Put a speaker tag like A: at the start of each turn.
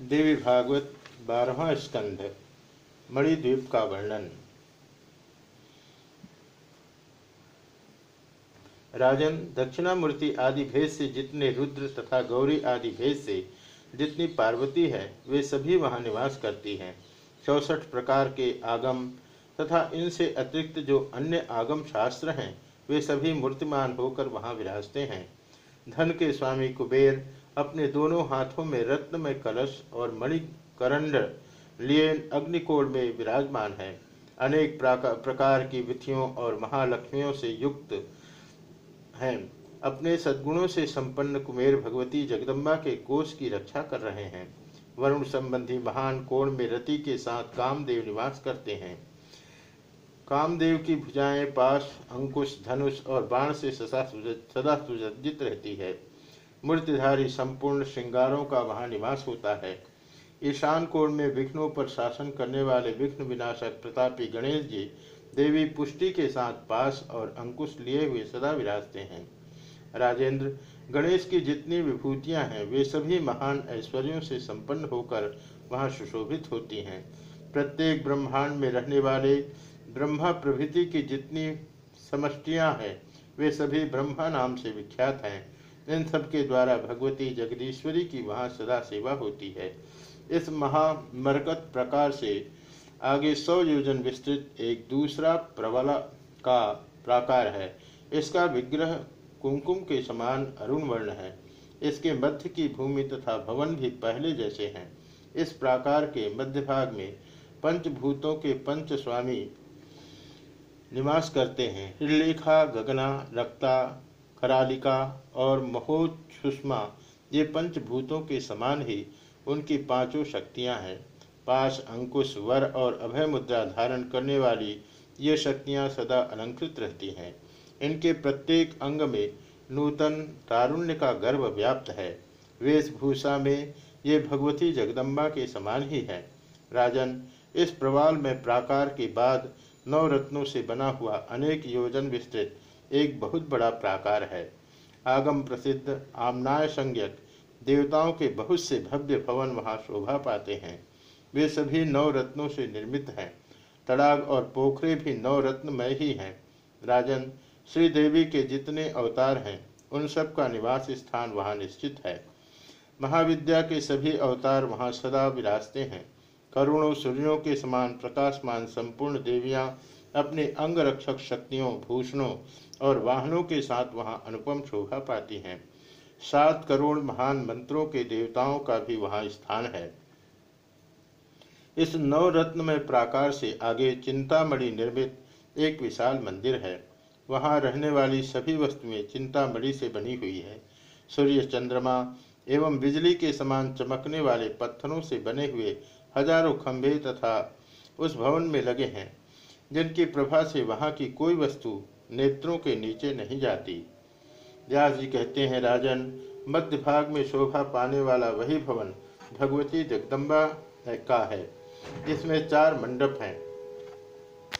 A: देवी भागवत बारहवा स्कंध, मणिद्वीप का वर्णन। राजन, दक्षिणामूर्ति आदि भेद से जितने रुद्र तथा गौरी आदि भेद से जितनी पार्वती है, वे सभी वहाँ निवास करती हैं। चौसठ प्रकार के आगम तथा इनसे अतिरिक्त जो अन्य आगम शास्त्र हैं, वे सभी मूर्तिमान होकर वहाँ विराजते हैं। धन के स्वामी कुबेर अपने दोनों हाथों में रत्न में कलश और मणिकरंड लिए अग्निकोण में विराजमान है। अनेक प्रकार की विधियों और महालक्ष्मियों से युक्त हैं। अपने सद्गुणों से संपन्न कुमेर भगवती जगदम्बा के कोष की रक्षा कर रहे हैं। वरुण संबंधी महान कोण में रति के साथ कामदेव निवास करते हैं। कामदेव की भुजाएँ पास अंकुश, धनुष और बाण से सदा सुसज्जित रहती है। मूर्तिधारी संपूर्ण श्रृंगारों का वहाँ निवास होता है। ईशान कोण में विघ्नों पर शासन करने वाले विघ्न विनाशक प्रतापी गणेश जी देवी पुष्टि के साथ पास और अंकुश लिए हुए सदा विराजते हैं। राजेंद्र, गणेश की जितनी विभूतियाँ हैं, वे सभी महान ऐश्वर्यों से संपन्न होकर वहाँ सुशोभित होती हैं। प्रत्येक ब्रह्मांड में रहने वाले ब्रह्मा प्रभृति की जितनी समष्टियाँ हैं, वे सभी ब्रह्मा नाम से विख्यात हैं। इन सब के द्वारा भगवती जगदीश्वरी की वहाँ सदा सेवा होती है। इस महामरकत प्रकार से आगे सौ योजन विस्तृत एक दूसरा प्रबला का प्राकार है। इसका विग्रह कुमकुम के समान अरुण वर्ण है। इसके मध्य की भूमि तथा भवन भी पहले जैसे हैं। इस प्राकार के मध्य भाग में पंचभूतों के पंच स्वामी निवास करते हैं। हृलेखा गगना, रक्ता करालिका और महोत्सुष्मा ये पंचभूतों के समान ही उनकी पाँचों शक्तियाँ हैं। पाश, अंकुश, वर और अभय मुद्रा धारण करने वाली ये शक्तियाँ सदा अलंकृत रहती हैं। इनके प्रत्येक अंग में नूतन तारुण्य का गर्भ व्याप्त है। वेशभूषा में ये भगवती जगदम्बा के समान ही है। राजन, इस प्रवाल में प्राकार के बाद नौ रत्नों से बना हुआ अनेक योजन विस्तृत। एक बहुत बड़ा प्राकार है। आगम प्रसिद्ध आमनाय संज्ञक देवताओं के बहुत से भव्य भवन वहाँ शोभा पाते हैं। वे सभी नौ रत्नों से निर्मित हैं। तड़ाग और पोखरे भी नौ रत्नमय ही हैं। राजन श्री देवी के जितने अवतार हैं, उन सब का निवास स्थान वहाँ निश्चित है। महाविद्या के सभी अवतार वहाँ सदा विराजते हैं। करोड़ों सूर्यों के समान प्रकाशमान संपूर्ण देवियाँ अपने अंग रक्षक शक्तियों, भूषणों और वाहनों के साथ वहाँ अनुपम शोभा पाती हैं। सात करोड़ महान मंत्रों के देवताओं का भी वहाँ स्थान है। इस नवरत्न में प्राकार से आगे चिंतामणि निर्मित एक विशाल मंदिर है। वहाँ रहने वाली सभी वस्तुएँ चिंतामणि से बनी हुई है। सूर्य चंद्रमा एवं बिजली के समान चमकने वाले पत्थरों से बने हुए हज़ारों खंभे तथा उस भवन में लगे हैं, जिनकी प्रभा से वहाँ की कोई वस्तु नेत्रों के नीचे नहीं जाती। व्यास जी कहते हैं, राजन, मध्य भाग में शोभा पाने वाला वही भवन भगवती जगदम्बा का है। इसमें चार मंडप हैं।